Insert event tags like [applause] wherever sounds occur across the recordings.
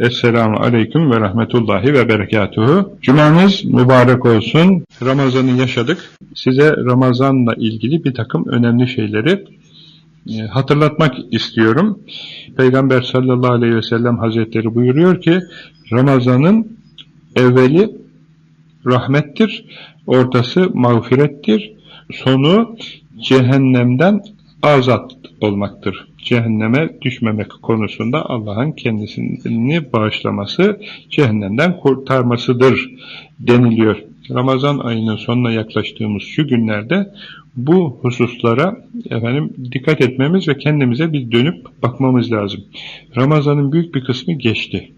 Esselamu Aleyküm ve Rahmetullahi ve Berekatuhu. Cumanız mübarek olsun. Ramazan'ı yaşadık. Size Ramazan'la ilgili bir takım önemli şeyleri e, hatırlatmak istiyorum. Peygamber sallallahu aleyhi ve sellem hazretleri buyuruyor ki Ramazan'ın evveli rahmettir, ortası mağfirettir, sonu cehennemden azat olmaktır. Cehenneme düşmemek konusunda Allah'ın kendisini bağışlaması, cehennemden kurtarmasıdır deniliyor. Ramazan ayının sonuna yaklaştığımız şu günlerde bu hususlara efendim dikkat etmemiz ve kendimize bir dönüp bakmamız lazım. Ramazanın büyük bir kısmı geçti.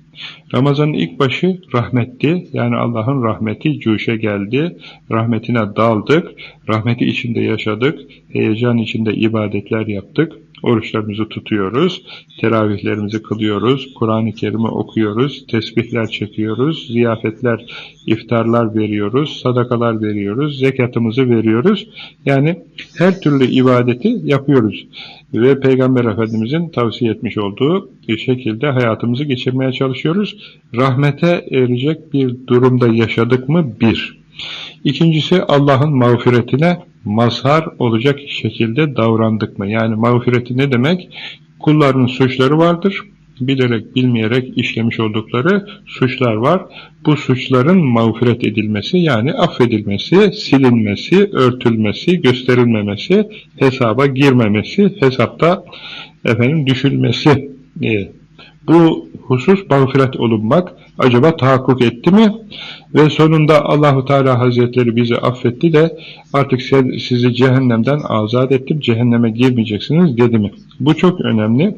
Ramazanın ilk başı rahmetti. Yani Allah'ın rahmeti cuşe geldi. Rahmetine daldık. Rahmeti içinde yaşadık. Heyecan içinde ibadetler yaptık. Oruçlarımızı tutuyoruz, teravihlerimizi kılıyoruz, Kur'an-ı Kerim'i okuyoruz, tesbihler çekiyoruz, ziyafetler, iftarlar veriyoruz, sadakalar veriyoruz, zekatımızı veriyoruz. Yani her türlü ibadeti yapıyoruz. Ve Peygamber Efendimizin tavsiye etmiş olduğu şekilde hayatımızı geçirmeye çalışıyoruz. Rahmete erecek bir durumda yaşadık mı? Bir. İkincisi Allah'ın mağfiretine mazhar olacak şekilde davrandık mı? Yani mağfireti ne demek? Kulların suçları vardır. Bilerek, bilmeyerek işlemiş oldukları suçlar var. Bu suçların mağfiret edilmesi yani affedilmesi, silinmesi, örtülmesi, gösterilmemesi, hesaba girmemesi, hesapta efendim düşülmesi. Bu husus mağfiret olunmak acaba tahakkuk etti mi? Ve sonunda Allahu Teala Hazretleri bizi affetti de artık sizi cehennemden azat ettim, cehenneme girmeyeceksiniz dedi mi? Bu çok önemli.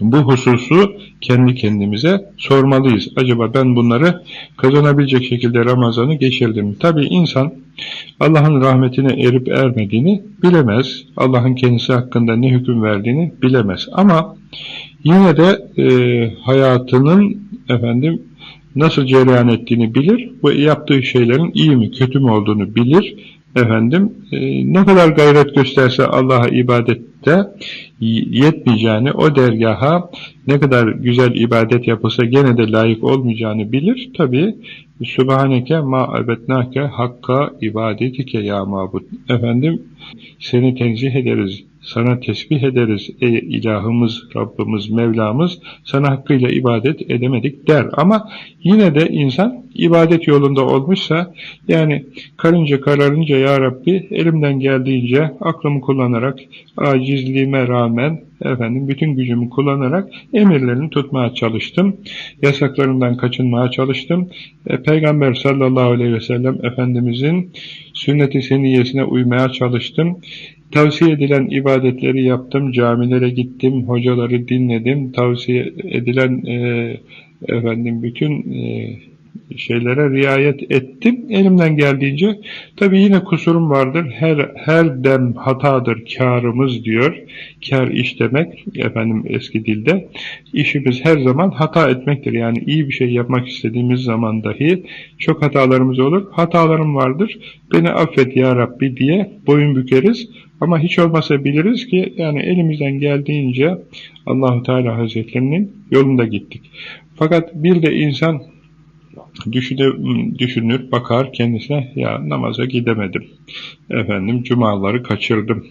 Bu hususu kendi kendimize sormalıyız. Acaba ben bunları kazanabilecek şekilde Ramazan'ı geçirdim mi? Tabi insan Allah'ın rahmetine erip ermediğini bilemez. Allah'ın kendisi hakkında ne hüküm verdiğini bilemez. Ama yine de e, hayatının efendim nasıl cereyan ettiğini bilir ve yaptığı şeylerin iyi mi kötü mü olduğunu bilir. Efendim e, ne kadar gayret gösterse Allah'a ibadette yetmeyeceğini, o dergaha ne kadar güzel ibadet yapılsa gene de layık olmayacağını bilir. Tabi Sübhaneke ma ebetnake hakka ibadetike ya mabud. Efendim seni tenzih ederiz sana tesbih ederiz ey ilahımız, Rabbimiz, Mevlamız, sana hakkıyla ibadet edemedik der. Ama yine de insan ibadet yolunda olmuşsa, yani karınca kararınca ya Rabbi elimden geldiğince aklımı kullanarak, acizliğime rağmen efendim bütün gücümü kullanarak emirlerini tutmaya çalıştım. Yasaklarından kaçınmaya çalıştım. E, Peygamber sallallahu aleyhi ve sellem Efendimizin sünnet-i seniyesine uymaya çalıştım. Tavsiye edilen ibadetleri yaptım, camilere gittim, hocaları dinledim, tavsiye edilen e, efendim bütün e, şeylere riayet ettim. Elimden geldiğince tabi yine kusurum vardır. Her her dem hatadır karımız diyor. Kar iş demek efendim eski dilde. İşimiz her zaman hata etmektir. Yani iyi bir şey yapmak istediğimiz zaman dahi çok hatalarımız olur. Hatalarım vardır. Beni affet ya Rabbi diye boyun bükeriz. Ama hiç olmasa biliriz ki yani elimizden geldiğince Allahu Teala Hazretlerinin yolunda gittik. Fakat bir de insan düşünür, düşünür, bakar kendisine ya namaza gidemedim. Efendim cumaları kaçırdım.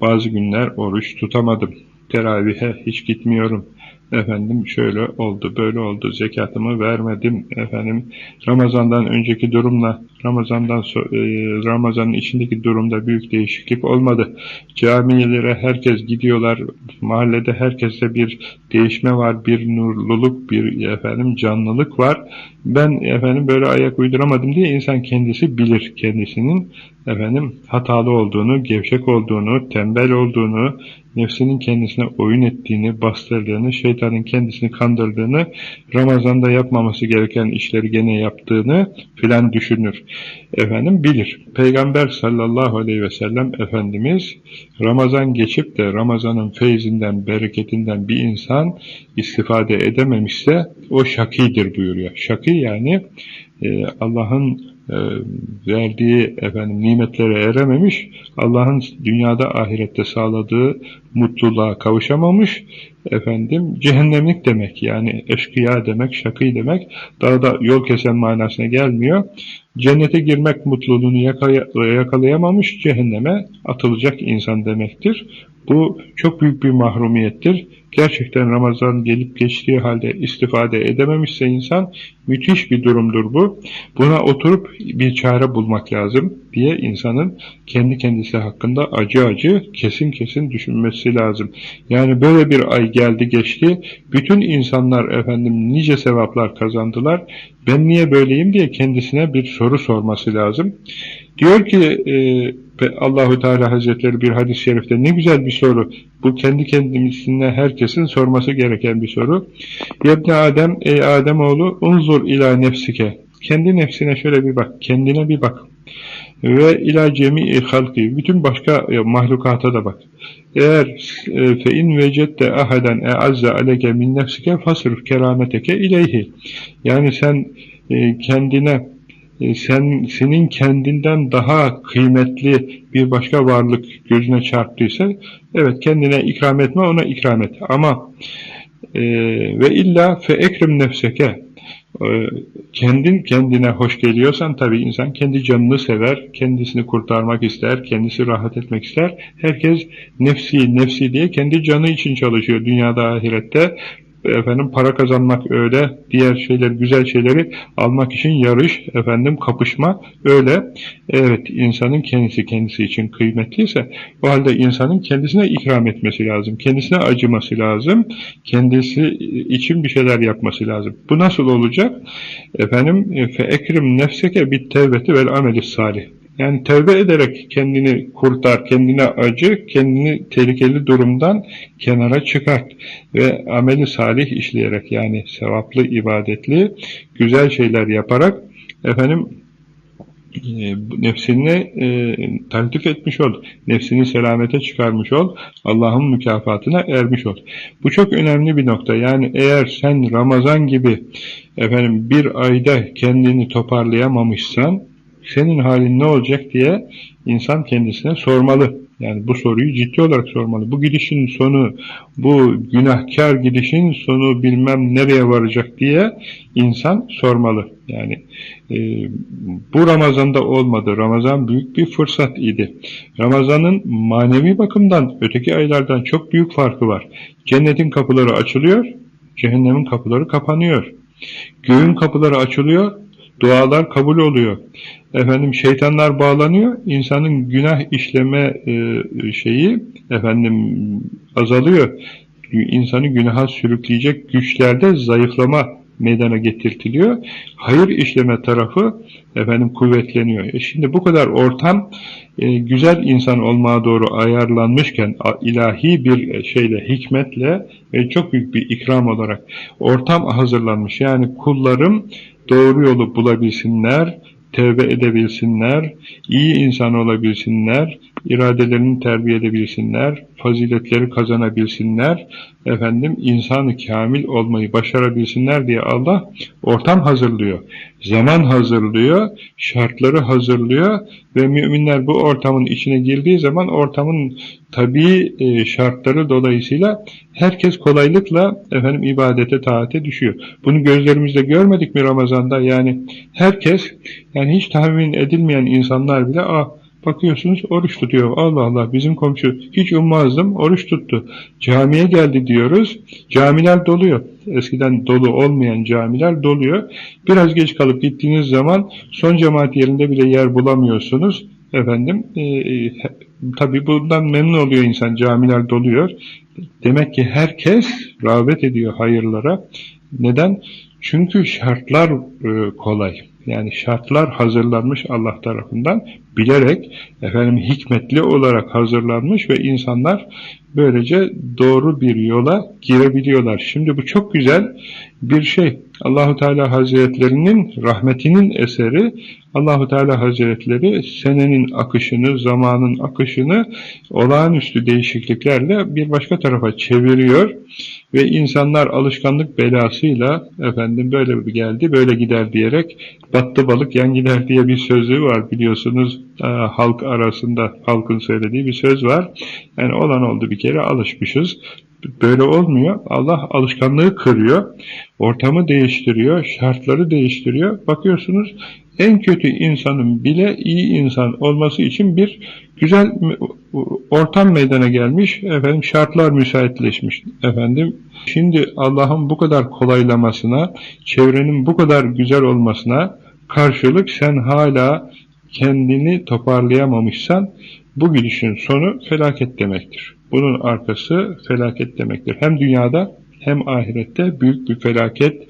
Bazı günler oruç tutamadım. Teravihe hiç gitmiyorum efendim şöyle oldu, böyle oldu, zekatımı vermedim, efendim Ramazan'dan önceki durumla Ramazan'dan e, Ramazan'ın içindeki durumda büyük değişiklik olmadı. Camilere herkes gidiyorlar, mahallede herkeste bir değişme var, bir nurluluk, bir efendim canlılık var. Ben efendim böyle ayak uyduramadım diye insan kendisi bilir kendisinin efendim hatalı olduğunu, gevşek olduğunu, tembel olduğunu, nefsinin kendisine oyun ettiğini, bastırdığını, şeytanın kendisini kandırdığını, Ramazan'da yapmaması gereken işleri gene yaptığını filan düşünür. Efendim bilir. Peygamber sallallahu aleyhi ve sellem Efendimiz Ramazan geçip de Ramazan'ın feyzinden, bereketinden bir insan istifade edememişse o şakidir buyuruyor. Şaki yani e, Allah'ın verdiği efendim nimetlere erememiş, Allah'ın dünyada ahirette sağladığı mutluluğa kavuşamamış, efendim cehennemlik demek yani eşkıya demek, şakı demek daha da yol kesen manasına gelmiyor. Cennete girmek mutluluğunu yakalayamamış, cehenneme atılacak insan demektir. Bu çok büyük bir mahrumiyettir. Gerçekten Ramazan gelip geçtiği halde istifade edememişse insan müthiş bir durumdur bu. Buna oturup bir çare bulmak lazım diye insanın kendi kendisi hakkında acı acı kesin kesin düşünmesi lazım. Yani böyle bir ay geldi geçti. Bütün insanlar efendim nice sevaplar kazandılar. Ben niye böyleyim diye kendisine bir soru sorması lazım. Diyor ki e, Allahu Teala Hazretleri bir hadis-i şerifte ne güzel bir soru. Bu kendi kendisine herkesin sorması gereken bir soru. Yebne Adem, ey Adem oğlu, unzur ila nefsike. Kendi nefsine şöyle bir bak, kendine bir bak. Ve ila cemi'i halki, bütün başka mahlukata da bak. Eğer e, fe in vecette ahaden e'azze aleke min nefsike fasrif kerameteke ileyhi. Yani sen e, kendine e, sen senin kendinden daha kıymetli bir başka varlık gözüne çarptıysa evet kendine ikram etme ona ikram et ama e, ve illa fe ekrim nefseke e, kendin kendine hoş geliyorsan tabi insan kendi canını sever, kendisini kurtarmak ister, kendisi rahat etmek ister. Herkes nefsi nefsi diye kendi canı için çalışıyor dünyada ahirette efendim para kazanmak öyle, diğer şeyler, güzel şeyleri almak için yarış, efendim kapışma öyle. Evet, insanın kendisi kendisi için kıymetliyse, o halde insanın kendisine ikram etmesi lazım, kendisine acıması lazım, kendisi için bir şeyler yapması lazım. Bu nasıl olacak? Efendim, fe ekrim nefseke bit tevbeti vel ameli salih. Yani tövbe ederek kendini kurtar, kendine acı, kendini tehlikeli durumdan kenara çıkart ve ameli salih işleyerek yani sevaplı, ibadetli, güzel şeyler yaparak efendim e, nefsini e, taltif etmiş ol, nefsini selamete çıkarmış ol, Allah'ın mükafatına ermiş ol. Bu çok önemli bir nokta. Yani eğer sen Ramazan gibi efendim bir ayda kendini toparlayamamışsan, senin halin ne olacak diye insan kendisine sormalı. Yani bu soruyu ciddi olarak sormalı. Bu gidişin sonu, bu günahkar gidişin sonu bilmem nereye varacak diye insan sormalı. Yani e, bu Ramazan'da olmadı. Ramazan büyük bir fırsat idi. Ramazan'ın manevi bakımdan öteki aylardan çok büyük farkı var. Cennetin kapıları açılıyor, cehennemin kapıları kapanıyor. Göğün kapıları açılıyor, dualar kabul oluyor. Efendim şeytanlar bağlanıyor, insanın günah işleme e, şeyi efendim azalıyor. İnsanı günaha sürükleyecek güçlerde zayıflama meydana getirtiliyor. Hayır işleme tarafı efendim kuvvetleniyor. E şimdi bu kadar ortam e, güzel insan olmaya doğru ayarlanmışken ilahi bir şeyle, hikmetle ve çok büyük bir ikram olarak ortam hazırlanmış. Yani kullarım doğru yolu bulabilsinler, tevbe edebilsinler, iyi insan olabilsinler, iradelerini terbiye edebilsinler, faziletleri kazanabilsinler, efendim insanı kamil olmayı başarabilsinler diye Allah ortam hazırlıyor. Zaman hazırlıyor, şartları hazırlıyor ve müminler bu ortamın içine girdiği zaman ortamın tabii e, şartları dolayısıyla herkes kolaylıkla efendim ibadete, taate düşüyor. Bunu gözlerimizde görmedik mi Ramazan'da? Yani herkes, yani hiç tahmin edilmeyen insanlar bile ah Bakıyorsunuz oruç tutuyor. Allah Allah bizim komşu hiç ummazdım oruç tuttu. Camiye geldi diyoruz. Camiler doluyor. Eskiden dolu olmayan camiler doluyor. Biraz geç kalıp gittiğiniz zaman son cemaat yerinde bile yer bulamıyorsunuz. Efendim e, e, tabi bundan memnun oluyor insan camiler doluyor. Demek ki herkes rağbet ediyor hayırlara. Neden? Çünkü şartlar e, kolay. Yani şartlar hazırlanmış Allah tarafından bilerek efendim hikmetli olarak hazırlanmış ve insanlar böylece doğru bir yola girebiliyorlar. Şimdi bu çok güzel bir şey. Allahu Teala Hazretlerinin rahmetinin eseri. Allahu Teala Hazretleri senenin akışını, zamanın akışını olağanüstü değişikliklerle bir başka tarafa çeviriyor ve insanlar alışkanlık belasıyla efendim böyle geldi, böyle gider diyerek battı balık yan gider diye bir sözü var biliyorsunuz e, halk arasında halkın söylediği bir söz var. Yani olan oldu bir kere alışmışız. Böyle olmuyor. Allah alışkanlığı kırıyor. Ortamı değiştiriyor. Şartları değiştiriyor. Bakıyorsunuz en kötü insanın bile iyi insan olması için bir güzel ortam meydana gelmiş. Efendim şartlar müsaitleşmiş. Efendim şimdi Allah'ın bu kadar kolaylamasına, çevrenin bu kadar güzel olmasına karşılık sen hala kendini toparlayamamışsan bu gidişin sonu felaket demektir. Bunun arkası felaket demektir. Hem dünyada hem ahirette büyük bir felaket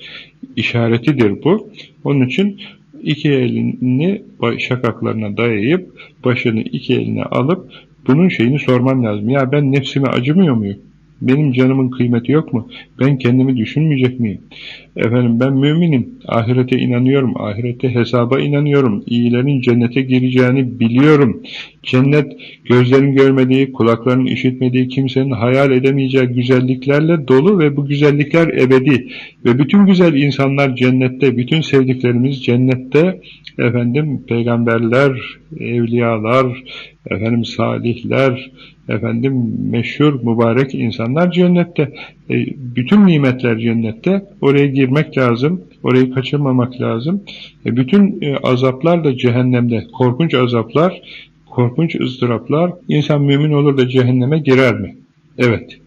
işaretidir bu. Onun için iki elini şakaklarına dayayıp başını iki eline alıp bunun şeyini sorman lazım. Ya ben nefsime acımıyor muyum? Benim canımın kıymeti yok mu? Ben kendimi düşünmeyecek miyim? Efendim ben müminim. Ahirete inanıyorum. Ahirete hesaba inanıyorum. İyilerin cennete gireceğini biliyorum. Cennet gözlerin görmediği, kulakların işitmediği, kimsenin hayal edemeyeceği güzelliklerle dolu ve bu güzellikler ebedi. Ve bütün güzel insanlar cennette, bütün sevdiklerimiz cennette. Efendim peygamberler, evliyalar, efendim salihler, efendim meşhur, mübarek insanlar cennette. E, bütün nimetler cennette. Oraya girmek lazım. Orayı kaçırmamak lazım. E, bütün e, azaplar da cehennemde. Korkunç azaplar, korkunç ızdıraplar. İnsan mümin olur da cehenneme girer mi? Evet.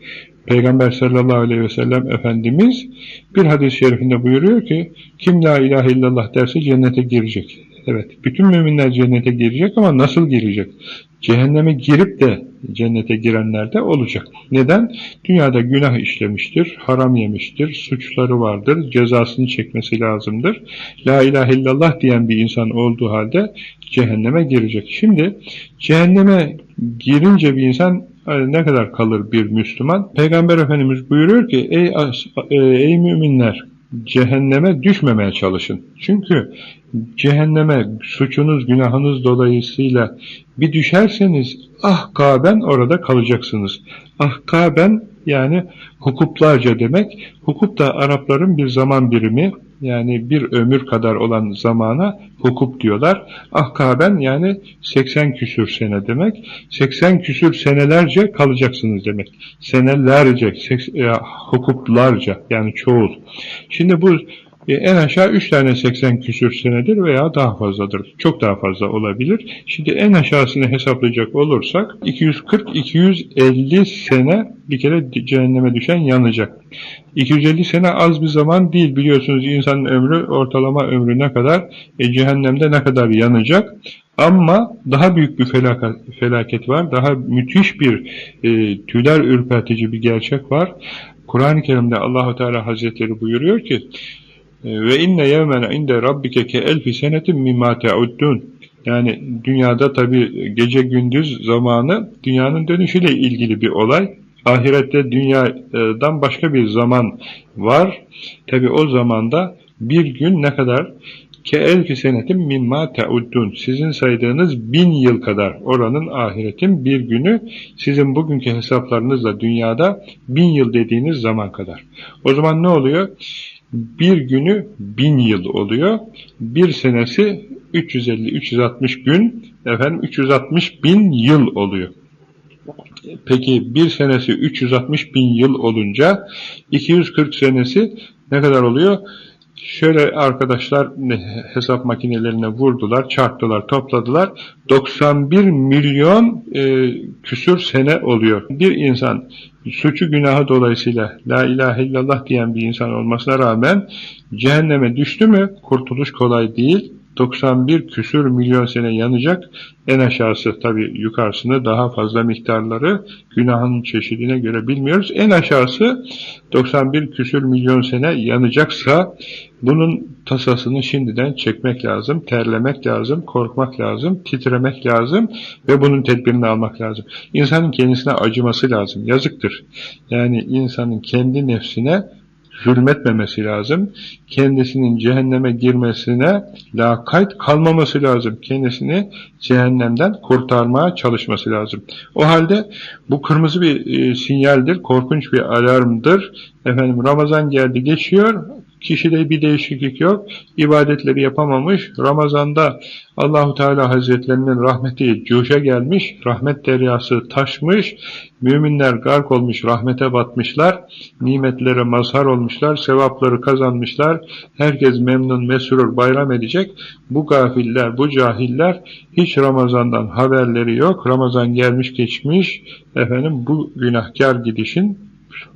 Peygamber sallallahu aleyhi ve sellem Efendimiz bir hadis-i şerifinde buyuruyor ki kim la ilahe illallah derse cennete girecek. Evet, bütün müminler cennete girecek ama nasıl girecek? Cehenneme girip de cennete girenler de olacak. Neden? Dünyada günah işlemiştir, haram yemiştir, suçları vardır, cezasını çekmesi lazımdır. La ilahe illallah diyen bir insan olduğu halde cehenneme girecek. Şimdi cehenneme girince bir insan e, ne kadar kalır bir Müslüman? Peygamber Efendimiz buyuruyor ki ey, e, ey müminler cehenneme düşmemeye çalışın. Çünkü cehenneme suçunuz, günahınız dolayısıyla bir düşerseniz ahkaben orada kalacaksınız. Ahkaben yani hukuklarca demek. Hukuk da Arapların bir zaman birimi yani bir ömür kadar olan zamana hukuk diyorlar. Ahkaben yani 80 küsür sene demek. 80 küsür senelerce kalacaksınız demek. Senelerce, e, hukuklarca yani çoğul. Şimdi bu e, en aşağı 3 tane 80 küsür senedir veya daha fazladır. Çok daha fazla olabilir. Şimdi en aşağısını hesaplayacak olursak 240-250 sene bir kere cehenneme düşen yanacak. 250 sene az bir zaman değil biliyorsunuz insanın ömrü ortalama ömrü ne kadar e, cehennemde ne kadar yanacak. Ama daha büyük bir felaket, felaket var. Daha müthiş bir e, tüyler ürpertici bir gerçek var. Kur'an-ı Kerim'de Allahu Teala Hazretleri buyuruyor ki ve inne yevmen inde rabbike ke elfi senetin mimma te'uddun. Yani dünyada tabi gece gündüz zamanı dünyanın dönüşüyle ilgili bir olay. Ahirette dünyadan başka bir zaman var. Tabi o zamanda bir gün ne kadar? Ke elfi senetin mimma te'uddun. Sizin saydığınız bin yıl kadar oranın ahiretin bir günü sizin bugünkü hesaplarınızla dünyada bin yıl dediğiniz zaman kadar. O zaman ne oluyor? Bir günü bin yıl oluyor. Bir senesi 350-360 gün, efendim 360 bin yıl oluyor. Peki bir senesi 360 bin yıl olunca 240 senesi ne kadar oluyor? Şöyle arkadaşlar hesap makinelerine vurdular, çarptılar, topladılar. 91 milyon e, küsür sene oluyor. Bir insan suçu günahı dolayısıyla la ilahe illallah diyen bir insan olmasına rağmen cehenneme düştü mü kurtuluş kolay değil. 91 küsür milyon sene yanacak. En aşağısı tabi yukarısını daha fazla miktarları günahın çeşidine göre bilmiyoruz. En aşağısı 91 küsür milyon sene yanacaksa bunun tasasını şimdiden çekmek lazım, terlemek lazım, korkmak lazım, titremek lazım ve bunun tedbirini almak lazım. İnsanın kendisine acıması lazım, yazıktır. Yani insanın kendi nefsine zulmetmemesi lazım. Kendisinin cehenneme girmesine lakayt kalmaması lazım. Kendisini cehennemden kurtarmaya çalışması lazım. O halde bu kırmızı bir e, sinyaldir, korkunç bir alarmdır. Efendim Ramazan geldi geçiyor, Kişide bir değişiklik yok. İbadetleri yapamamış. Ramazanda Allahu Teala Hazretlerinin rahmeti cuşa gelmiş. Rahmet deryası taşmış. Müminler gark olmuş, rahmete batmışlar. Nimetlere mazhar olmuşlar. Sevapları kazanmışlar. Herkes memnun, mesrur, bayram edecek. Bu gafiller, bu cahiller hiç Ramazan'dan haberleri yok. Ramazan gelmiş geçmiş. Efendim bu günahkar gidişin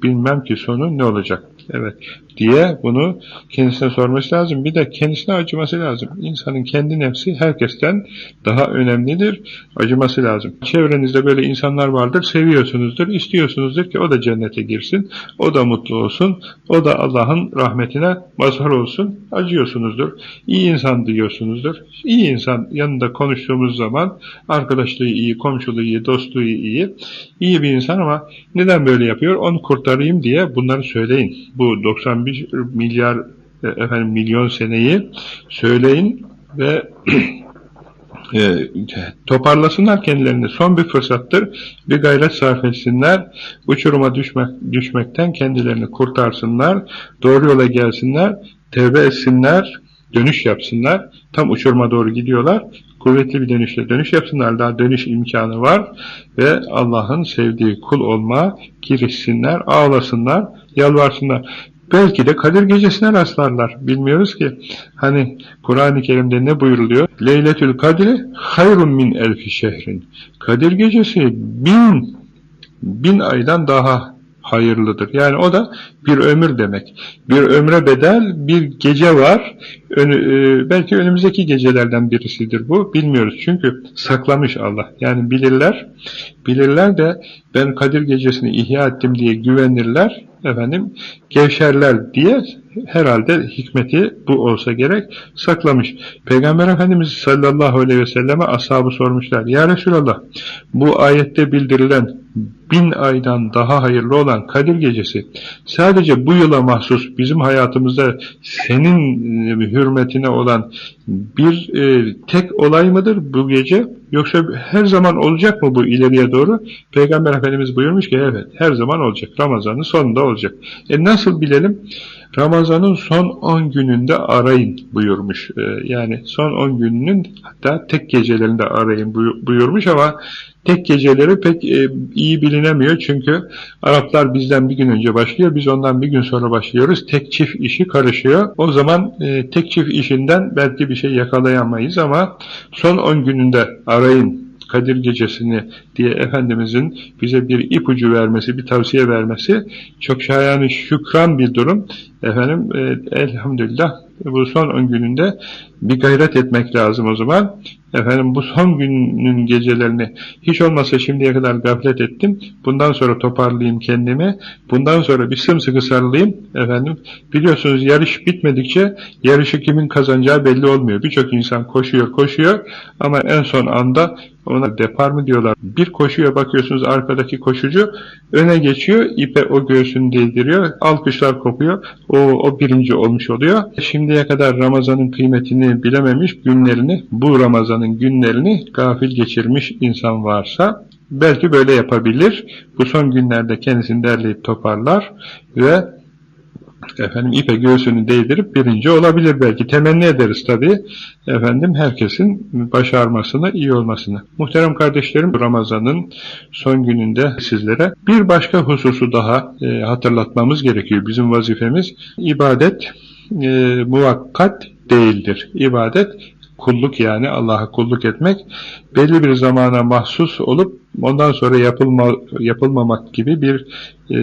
bilmem ki sonu ne olacak. Evet diye bunu kendisine sorması lazım. Bir de kendisine acıması lazım. İnsanın kendi nefsi herkesten daha önemlidir. Acıması lazım. Çevrenizde böyle insanlar vardır. Seviyorsunuzdur, istiyorsunuzdur ki o da cennete girsin. O da mutlu olsun. O da Allah'ın rahmetine mazhar olsun. Acıyorsunuzdur. İyi insan diyorsunuzdur. İyi insan yanında konuştuğumuz zaman arkadaşlığı iyi, komşuluğu iyi, dostluğu iyi. İyi bir insan ama neden böyle yapıyor? Onu kurtarayım diye bunları söyleyin. Bu 91 milyar e, efendim milyon seneyi söyleyin ve [clears throat] e, toparlasınlar kendilerini. Son bir fırsattır. Bir gayret sarf etsinler. Uçuruma düşmek, düşmekten kendilerini kurtarsınlar. Doğru yola gelsinler. Tevbe etsinler. Dönüş yapsınlar. Tam uçuruma doğru gidiyorlar. Kuvvetli bir dönüşle dönüş yapsınlar. Daha dönüş imkanı var. Ve Allah'ın sevdiği kul olma girişsinler, ağlasınlar, yalvarsınlar. Belki de Kadir Gecesi'ne rastlarlar. Bilmiyoruz ki. Hani Kur'an-ı Kerim'de ne buyuruluyor? Leyletül Kadri hayrun min elfi şehrin. Kadir Gecesi bin, bin aydan daha hayırlıdır. Yani o da bir ömür demek. Bir ömre bedel bir gece var. Önü, e, belki önümüzdeki gecelerden birisidir bu. Bilmiyoruz. Çünkü saklamış Allah. Yani bilirler. Bilirler de ben Kadir Gecesi'ni ihya ettim diye güvenirler. Efendim gevşerler diye herhalde hikmeti bu olsa gerek saklamış. Peygamber Efendimiz sallallahu aleyhi ve selleme ashabı sormuşlar. Ya Resulallah bu ayette bildirilen bin aydan daha hayırlı olan Kadir Gecesi sadece bu yıla mahsus bizim hayatımızda senin hürmetine olan bir e, tek olay mıdır bu gece? Yoksa her zaman olacak mı bu ileriye doğru? Peygamber Efendimiz buyurmuş ki evet her zaman olacak. Ramazan'ın sonunda olacak. E nasıl bilelim? Ramazan'ın son 10 gününde arayın buyurmuş. E, yani son 10 gününün hatta tek gecelerinde arayın buyurmuş ama tek geceleri pek e, iyi bilinemiyor. Çünkü Araplar bizden bir gün önce başlıyor, biz ondan bir gün sonra başlıyoruz. Tek çift işi karışıyor. O zaman e, tek çift işinden belki bir şey yakalayamayız ama son 10 gününde arayın Kadir Gecesi'ni diye Efendimizin bize bir ipucu vermesi, bir tavsiye vermesi çok şayanı şükran bir durum. Efendim e, elhamdülillah bu son 10 gününde bir gayret etmek lazım o zaman. Efendim bu son günün gecelerini hiç olmazsa şimdiye kadar gaflet ettim. Bundan sonra toparlayayım kendimi. Bundan sonra bir sımsıkı sarılayım. Efendim biliyorsunuz yarış bitmedikçe yarışı kimin kazanacağı belli olmuyor. Birçok insan koşuyor koşuyor ama en son anda ona depar mı diyorlar. Bir koşuya bakıyorsunuz arkadaki koşucu öne geçiyor, ipe o göğsünü değdiriyor, alkışlar kopuyor, o, o birinci olmuş oluyor. Şimdiye kadar Ramazan'ın kıymetini bilememiş günlerini, bu Ramazan'ın günlerini gafil geçirmiş insan varsa belki böyle yapabilir. Bu son günlerde kendisini derleyip toparlar ve efendim ipe göğsünü değdirip birinci olabilir belki. Temenni ederiz tabii. Efendim herkesin başarmasını, iyi olmasını. Muhterem kardeşlerim Ramazan'ın son gününde sizlere bir başka hususu daha e, hatırlatmamız gerekiyor. Bizim vazifemiz ibadet e, muvakkat değildir. İbadet kulluk yani Allah'a kulluk etmek belli bir zamana mahsus olup ondan sonra yapılma, yapılmamak gibi bir e,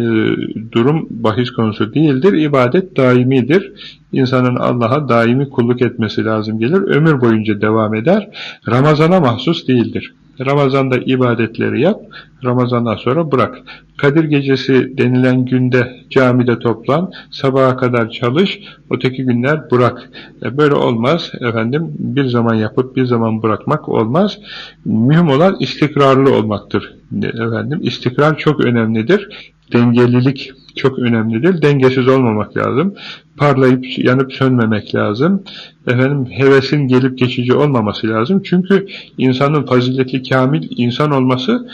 durum bahis konusu değildir. İbadet daimidir. İnsanın Allah'a daimi kulluk etmesi lazım gelir. Ömür boyunca devam eder. Ramazana mahsus değildir. Ramazanda ibadetleri yap, Ramazandan sonra bırak. Kadir gecesi denilen günde camide toplan, sabaha kadar çalış, öteki günler bırak. E böyle olmaz efendim, bir zaman yapıp bir zaman bırakmak olmaz. Mühim olan istikrarlı olmaktır. Efendim, istikrar çok önemlidir. Dengelilik çok önemlidir. Dengesiz olmamak lazım. parlayıp yanıp sönmemek lazım. Efendim hevesin gelip geçici olmaması lazım. Çünkü insanın faziletli kamil insan olması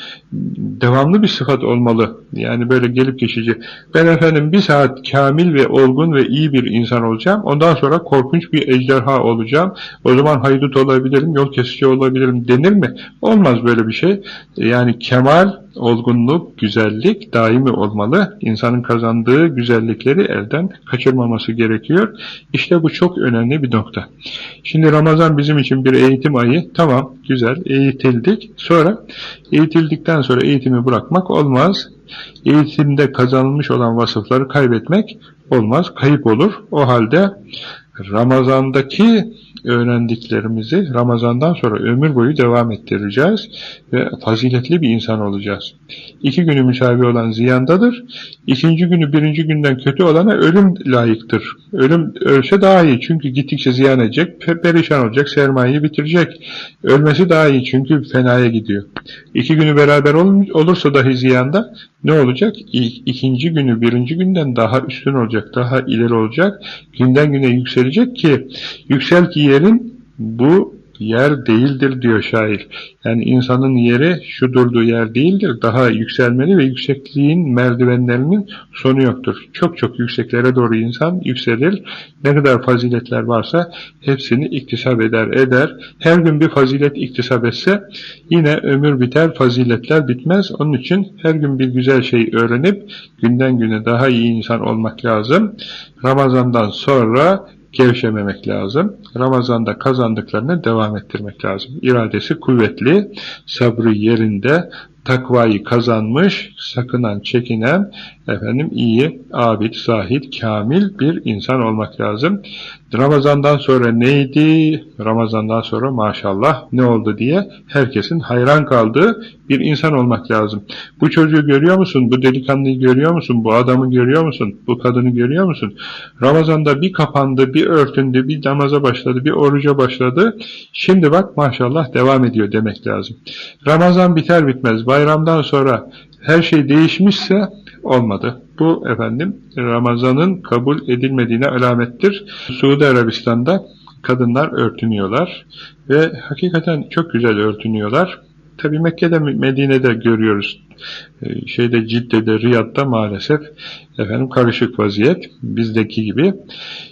devamlı bir sıfat olmalı. Yani böyle gelip geçici. Ben efendim bir saat kamil ve olgun ve iyi bir insan olacağım. Ondan sonra korkunç bir ejderha olacağım. O zaman haydut olabilirim, yol kesici olabilirim denir mi? Olmaz böyle bir şey. Yani kemal, olgunluk, güzellik daimi olmalı. İnsanın kazandığı güzellikleri elden kaçırmaması gerekiyor. İşte bu çok önemli bir nokta. Şimdi Ramazan bizim için bir eğitim ayı. Tamam, güzel, eğitildik. Sonra eğitildikten sonra eğitimi bırakmak olmaz. Eğitimde kazanılmış olan vasıfları kaybetmek olmaz, kayıp olur. O halde Ramazan'daki öğrendiklerimizi Ramazan'dan sonra ömür boyu devam ettireceğiz ve faziletli bir insan olacağız. İki günü müsavi olan ziyandadır. İkinci günü birinci günden kötü olana ölüm layıktır. Ölüm ölse daha iyi çünkü gittikçe ziyan edecek, perişan olacak, sermayeyi bitirecek. Ölmesi daha iyi çünkü fenaya gidiyor. İki günü beraber olursa dahi ziyanda ne olacak? İkinci günü birinci günden daha üstün olacak, daha ileri olacak. Günden güne yükselecek ki yüksel ki yerin bu yer değildir diyor şair. Yani insanın yeri şu durduğu yer değildir. Daha yükselmeli ve yüksekliğin merdivenlerinin sonu yoktur. Çok çok yükseklere doğru insan yükselir. Ne kadar faziletler varsa hepsini iktisap eder eder. Her gün bir fazilet iktisap etse yine ömür biter, faziletler bitmez. Onun için her gün bir güzel şey öğrenip günden güne daha iyi insan olmak lazım. Ramazandan sonra gevşememek lazım. Ramazanda kazandıklarını devam ettirmek lazım. İradesi kuvvetli, sabrı yerinde, takvayı kazanmış, sakınan, çekinen, efendim iyi, abid, zahid, kamil bir insan olmak lazım. Ramazandan sonra neydi? Ramazandan sonra maşallah ne oldu diye herkesin hayran kaldığı bir insan olmak lazım. Bu çocuğu görüyor musun? Bu delikanlıyı görüyor musun? Bu adamı görüyor musun? Bu kadını görüyor musun? Ramazanda bir kapandı, bir örtündü, bir namaza başladı, bir oruca başladı. Şimdi bak maşallah devam ediyor demek lazım. Ramazan biter bitmez bayramdan sonra her şey değişmişse olmadı. Bu efendim Ramazan'ın kabul edilmediğine alamettir. Suudi Arabistan'da kadınlar örtünüyorlar ve hakikaten çok güzel örtünüyorlar. Tabi Mekke'de, Medine'de görüyoruz. Ee, şeyde Cidde'de, Riyad'da maalesef efendim karışık vaziyet bizdeki gibi.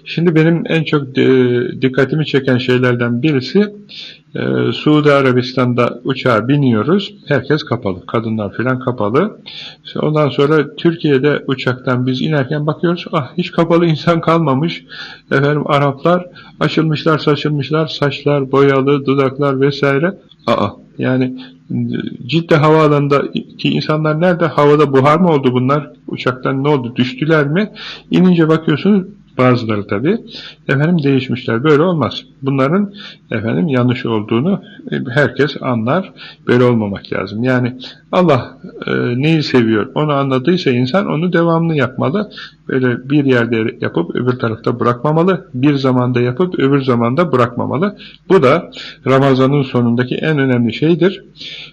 Şimdi benim en çok e, dikkatimi çeken şeylerden birisi e, Suudi Arabistan'da uçağa biniyoruz. Herkes kapalı. Kadınlar filan kapalı. Ondan sonra Türkiye'de uçaktan biz inerken bakıyoruz. Ah hiç kapalı [laughs] insan kalmamış. Efendim Araplar açılmışlar, saçılmışlar. Saçlar, boyalı, dudaklar vesaire. Aa yani Cidde havaalanındaki insanlar nerede? Havada buhar mı oldu bunlar? Uçaktan ne oldu? Düştüler mi? İnince bakıyorsunuz bazıları tabi efendim değişmişler. Böyle olmaz. Bunların efendim yanlış olduğunu herkes anlar. Böyle olmamak lazım. Yani Allah e, neyi seviyor onu anladıysa insan onu devamlı yapmalı. Böyle bir yerde yapıp öbür tarafta bırakmamalı. Bir zamanda yapıp öbür zamanda bırakmamalı. Bu da Ramazan'ın sonundaki en önemli şeydir.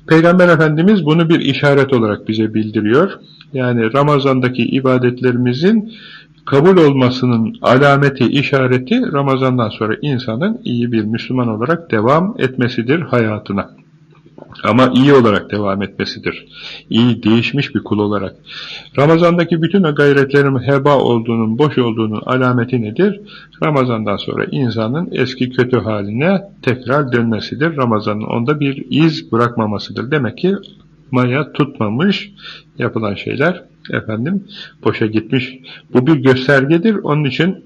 Peygamber Efendimiz bunu bir işaret olarak bize bildiriyor. Yani Ramazan'daki ibadetlerimizin kabul olmasının alameti, işareti Ramazan'dan sonra insanın iyi bir Müslüman olarak devam etmesidir hayatına. Ama iyi olarak devam etmesidir. İyi, değişmiş bir kul olarak. Ramazandaki bütün o gayretlerin heba olduğunun, boş olduğunun alameti nedir? Ramazandan sonra insanın eski kötü haline tekrar dönmesidir. Ramazanın onda bir iz bırakmamasıdır. Demek ki maya tutmamış yapılan şeyler efendim boşa gitmiş. Bu bir göstergedir. Onun için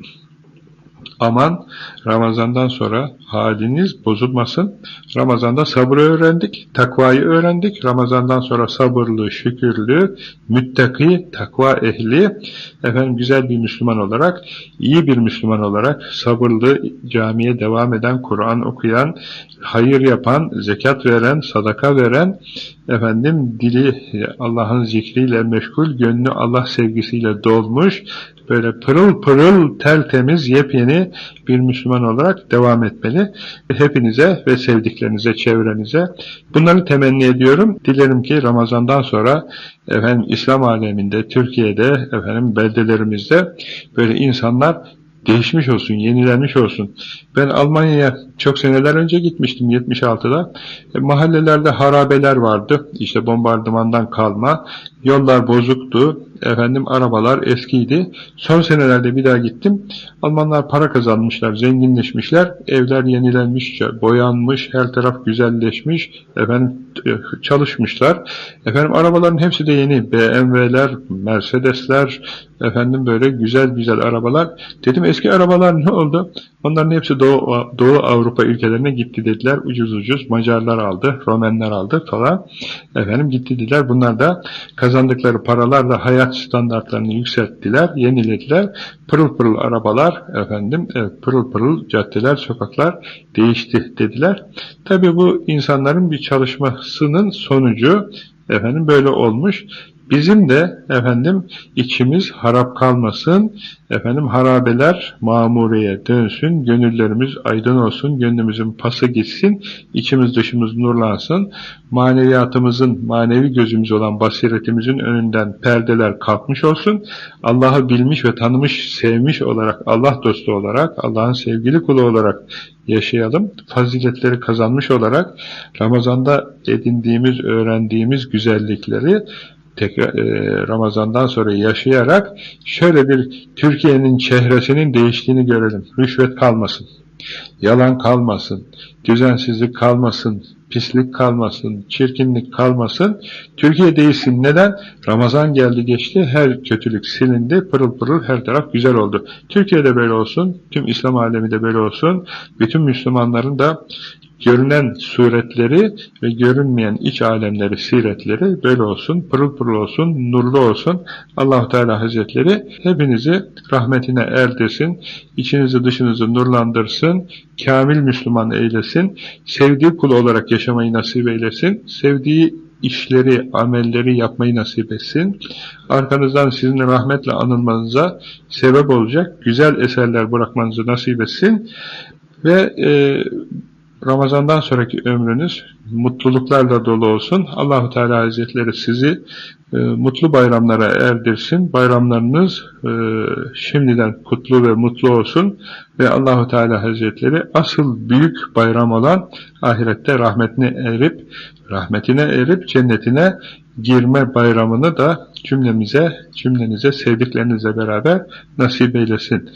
aman Ramazandan sonra haliniz bozulmasın. Ramazanda sabrı öğrendik, takvayı öğrendik. Ramazandan sonra sabırlı, şükürlü, müttaki, takva ehli, efendim güzel bir Müslüman olarak, iyi bir Müslüman olarak, sabırlı, camiye devam eden, Kur'an okuyan, hayır yapan, zekat veren, sadaka veren, efendim dili Allah'ın zikriyle meşgul, gönlü Allah sevgisiyle dolmuş, böyle pırıl pırıl tertemiz yepyeni bir Müslüman olarak devam etmeli. Hepinize ve sevdiklerinize, çevrenize bunları temenni ediyorum. Dilerim ki Ramazan'dan sonra efendim İslam aleminde, Türkiye'de, efendim beldelerimizde böyle insanlar değişmiş olsun, yenilenmiş olsun. Ben Almanya'ya çok seneler önce gitmiştim 76'da. E, mahallelerde harabeler vardı. İşte bombardımandan kalma. Yollar bozuktu. Efendim arabalar eskiydi. Son senelerde bir daha gittim. Almanlar para kazanmışlar, zenginleşmişler. Evler yenilenmiş, boyanmış, her taraf güzelleşmiş. Efendim e, çalışmışlar. Efendim arabaların hepsi de yeni. BMW'ler, Mercedesler, efendim böyle güzel güzel arabalar. Dedim eski arabalar ne oldu? Onların hepsi Doğu, Doğu Avrupa ülkelerine gitti dediler. Ucuz ucuz Macarlar aldı, Romenler aldı falan. Efendim gitti dediler. Bunlar da kazandıkları paralarla hayat standartlarını yükselttiler, yenilediler. Pırıl pırıl arabalar, efendim, evet, pırıl pırıl caddeler, sokaklar değişti dediler. Tabii bu insanların bir çalışmasının sonucu efendim böyle olmuş. Bizim de efendim içimiz harap kalmasın, efendim harabeler mamureye dönsün, gönüllerimiz aydın olsun, gönlümüzün pası gitsin, içimiz dışımız nurlansın, maneviyatımızın, manevi gözümüz olan basiretimizin önünden perdeler kalkmış olsun, Allah'ı bilmiş ve tanımış, sevmiş olarak, Allah dostu olarak, Allah'ın sevgili kulu olarak yaşayalım, faziletleri kazanmış olarak Ramazan'da edindiğimiz, öğrendiğimiz güzellikleri tekrar e, Ramazan'dan sonra yaşayarak şöyle bir Türkiye'nin çehresinin değiştiğini görelim. Rüşvet kalmasın, yalan kalmasın, düzensizlik kalmasın, pislik kalmasın, çirkinlik kalmasın. Türkiye değilsin. Neden? Ramazan geldi geçti, her kötülük silindi, pırıl pırıl her taraf güzel oldu. Türkiye'de böyle olsun, tüm İslam alemi de böyle olsun, bütün Müslümanların da görünen suretleri ve görünmeyen iç alemleri, siretleri böyle olsun, pırıl pırıl olsun, nurlu olsun. allah Teala Hazretleri hepinizi rahmetine erdirsin, içinizi dışınızı nurlandırsın, kamil Müslüman eylesin, sevdiği kul olarak yaşamayı nasip eylesin, sevdiği işleri, amelleri yapmayı nasip etsin. Arkanızdan sizin rahmetle anılmanıza sebep olacak güzel eserler bırakmanızı nasip etsin. Ve e, Ramazandan sonraki ömrünüz mutluluklarla dolu olsun. Allahu Teala Hazretleri sizi e, mutlu bayramlara erdirsin. Bayramlarınız e, şimdiden kutlu ve mutlu olsun ve Allahu Teala Hazretleri asıl büyük bayram olan ahirette rahmetine erip rahmetine erip cennetine girme bayramını da cümlemize, cümlenize, sevdiklerinizle beraber nasip eylesin.